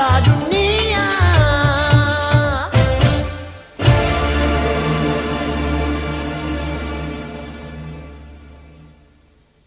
bad